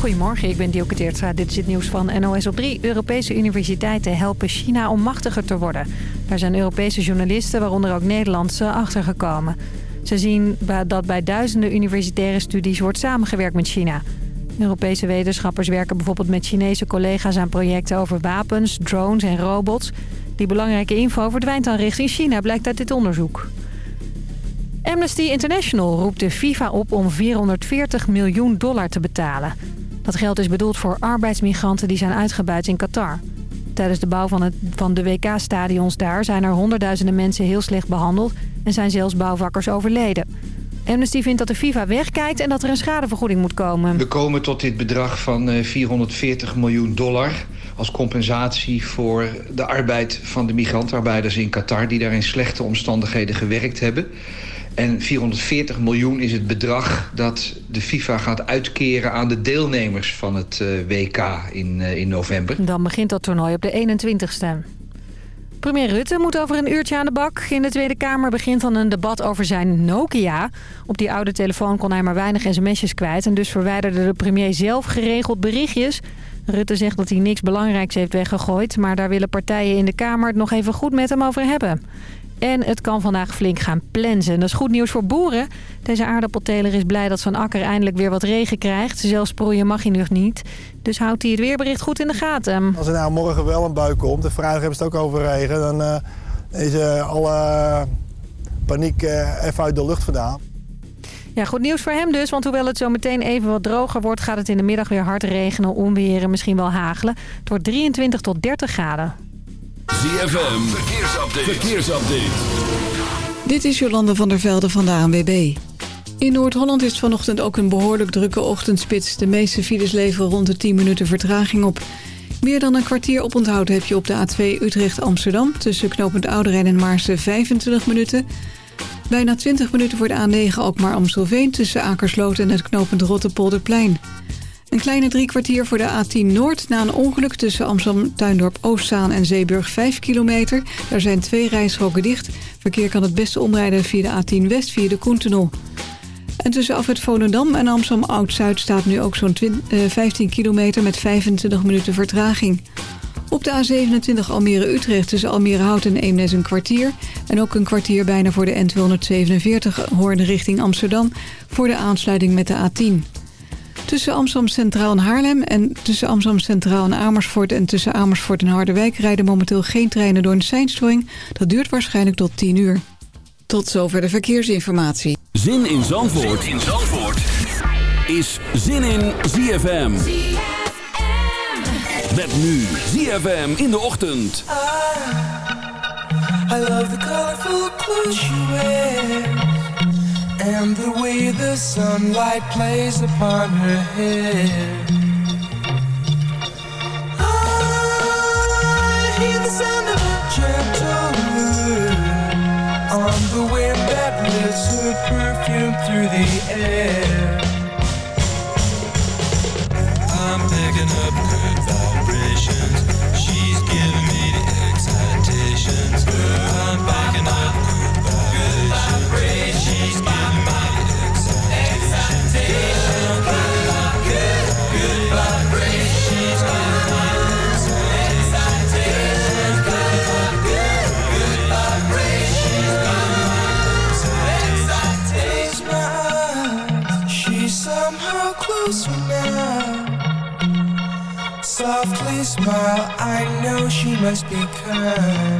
Goedemorgen, ik ben Dielke Teertstra. Dit is het nieuws van NOS op 3. Europese universiteiten helpen China om machtiger te worden. Daar zijn Europese journalisten, waaronder ook Nederlandse, achtergekomen. Ze zien dat bij duizenden universitaire studies wordt samengewerkt met China. Europese wetenschappers werken bijvoorbeeld met Chinese collega's aan projecten over wapens, drones en robots. Die belangrijke info verdwijnt dan richting China, blijkt uit dit onderzoek. Amnesty International roept de FIFA op om 440 miljoen dollar te betalen. Dat geld is bedoeld voor arbeidsmigranten die zijn uitgebuit in Qatar. Tijdens de bouw van, het, van de WK-stadions daar zijn er honderdduizenden mensen heel slecht behandeld... en zijn zelfs bouwvakkers overleden. Amnesty vindt dat de FIFA wegkijkt en dat er een schadevergoeding moet komen. We komen tot dit bedrag van 440 miljoen dollar als compensatie voor de arbeid van de migrantarbeiders in Qatar... die daar in slechte omstandigheden gewerkt hebben. En 440 miljoen is het bedrag dat de FIFA gaat uitkeren aan de deelnemers van het WK in, in november. Dan begint dat toernooi op de 21ste. Premier Rutte moet over een uurtje aan de bak. In de Tweede Kamer begint dan een debat over zijn Nokia. Op die oude telefoon kon hij maar weinig sms'jes kwijt... en dus verwijderde de premier zelf geregeld berichtjes. Rutte zegt dat hij niks belangrijks heeft weggegooid... maar daar willen partijen in de Kamer het nog even goed met hem over hebben. En het kan vandaag flink gaan plensen. Dat is goed nieuws voor boeren. Deze aardappelteler is blij dat zijn akker eindelijk weer wat regen krijgt. Zelfs sproeien mag hij nog niet. Dus houdt hij het weerbericht goed in de gaten. Als er nou morgen wel een bui komt, en vrijdag hebben ze het ook over regen... dan uh, is uh, alle paniek uh, even uit de lucht vandaan. Ja, goed nieuws voor hem dus, want hoewel het zo meteen even wat droger wordt... gaat het in de middag weer hard regenen, onweren, misschien wel hagelen. Het wordt 23 tot 30 graden. ZFM, verkeersupdate. verkeersupdate. Dit is Jolande van der Velde van de ANWB. In Noord-Holland is vanochtend ook een behoorlijk drukke ochtendspits. De meeste files leveren rond de 10 minuten vertraging op. Meer dan een kwartier oponthoud heb je op de A2 Utrecht-Amsterdam... tussen knooppunt Ouderijn en Maarsen 25 minuten. Bijna 20 minuten voor de A9 Alkmaar-Amstelveen... tussen Akersloot en het knooppunt Rottepolderplein. Een kleine drie kwartier voor de A10 Noord na een ongeluk tussen Amsterdam, Tuindorp, Oostzaan en Zeeburg 5 kilometer. Daar zijn twee rijstroken dicht. Verkeer kan het beste omrijden via de A10 West via de Koentunnel. En tussen Afrit Volendam en Amsterdam Oud-Zuid staat nu ook zo'n 15 kilometer met 25 minuten vertraging. Op de A27 Almere-Utrecht tussen Almere Hout en Eemnes een kwartier. En ook een kwartier bijna voor de N247 Hoorn richting Amsterdam voor de aansluiting met de A10. Tussen Amsterdam Centraal en Haarlem en tussen Amsterdam Centraal en Amersfoort... en tussen Amersfoort en Harderwijk rijden momenteel geen treinen door een seinstoring. Dat duurt waarschijnlijk tot 10 uur. Tot zover de verkeersinformatie. Zin in Zandvoort, zin in Zandvoort. is Zin in ZFM. ZFM. Met nu ZFM in de ochtend. I, I love the colorful clothes you wear. And the way the sunlight plays upon her hair. I hear the sound of a gentle on the wind that lifts her perfume through the air. I'm picking up good must be kind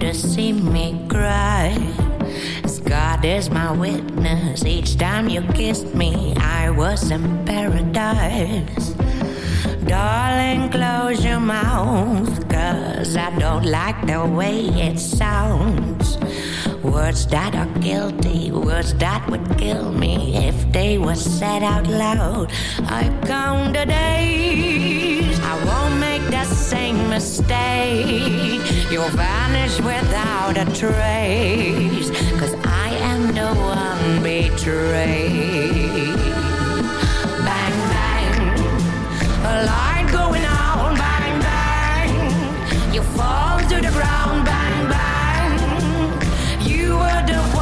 To see me cry. As God is my witness, each time you kissed me, I was in paradise. Darling, close your mouth, cause I don't like the way it sounds. Words that are guilty, words that would kill me if they were said out loud. I count the days, I make the same mistake. You'll vanish without a trace, cause I am the one betrayed. Bang, bang, a light going on, bang, bang. You fall to the ground, bang, bang. You were the one,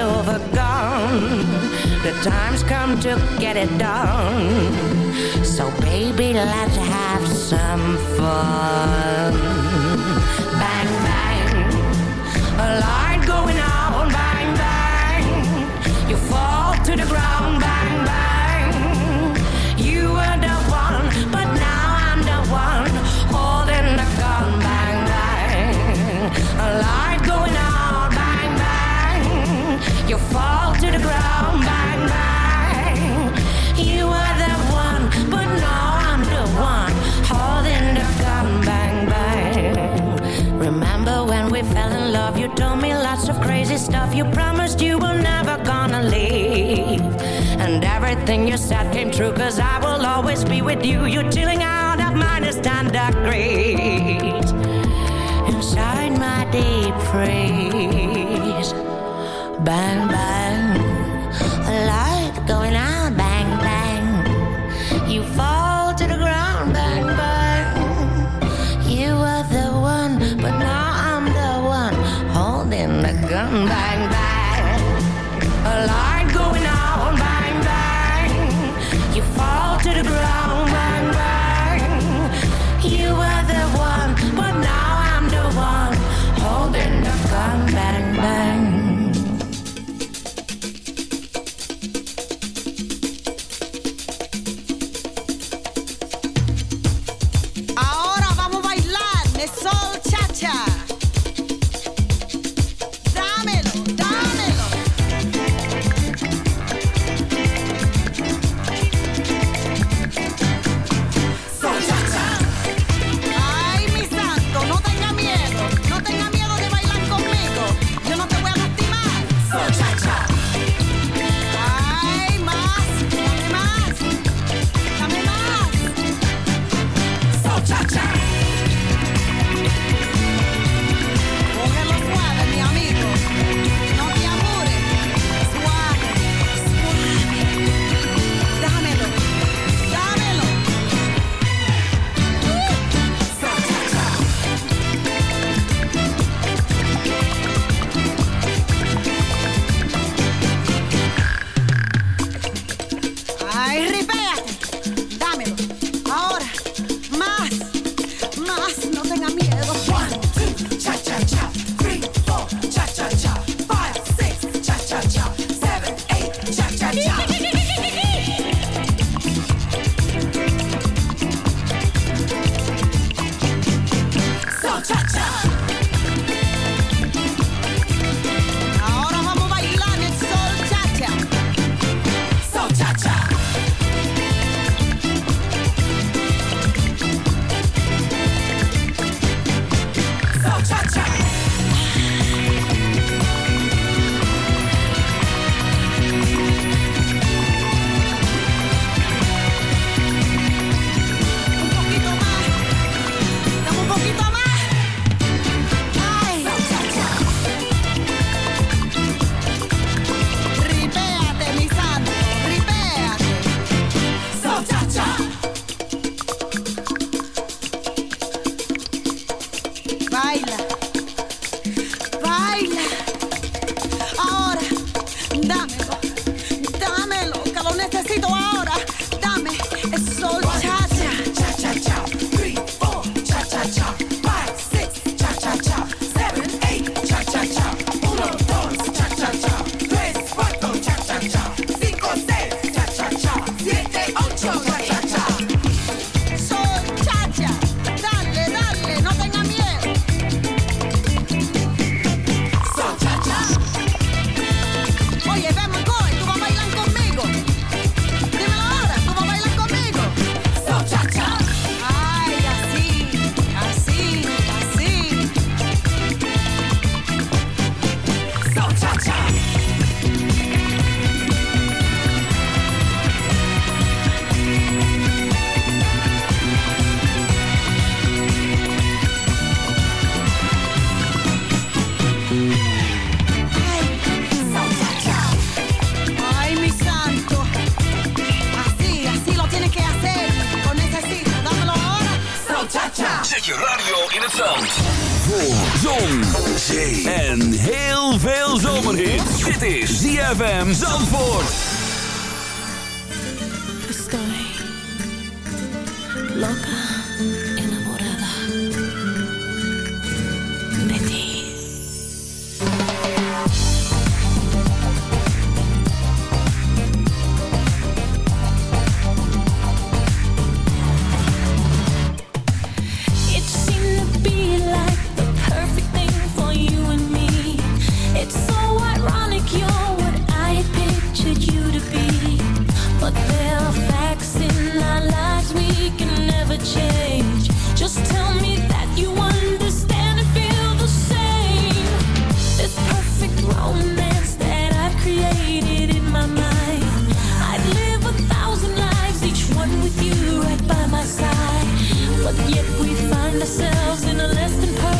silver gun. The time's come to get it done. So, baby, let's have some fun. Bang, bang, a stuff. You promised you were never gonna leave. And everything you said came true, cause I will always be with you. You're chilling out at minus 10 degrees. Inside my deep freeze. Bang, bang. with you right by my side. But yet we find ourselves in a less than perfect.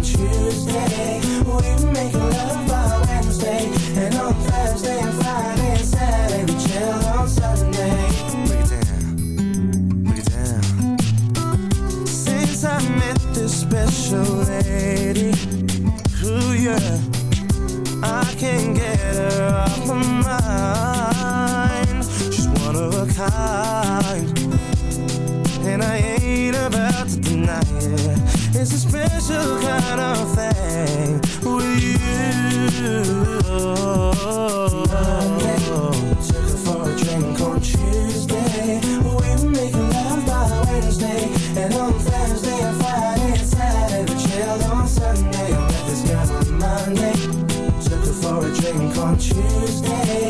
on Tuesday We love by Wednesday And on Thursday and Friday and Saturday We on Sunday. Break it down, break it down. Since I met this special lady Ooh yeah I can't get her off my mind She's one of a kind And I ain't about to deny it It's a special kind of thing With you. Took her for a drink on Tuesday. We were making love by Wednesday. And on Thursday Friday Saturday on Sunday. On Monday. Took her for a drink on Tuesday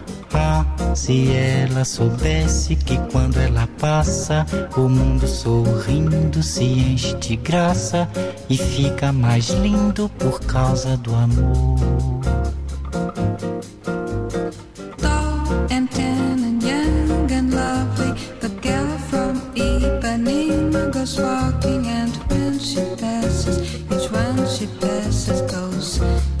Se ela soubesse que quando ela passa, o mundo sorrindo se enche de graça e fica mais lindo por causa do amor. Walking, and when she passes, each one she passes goes.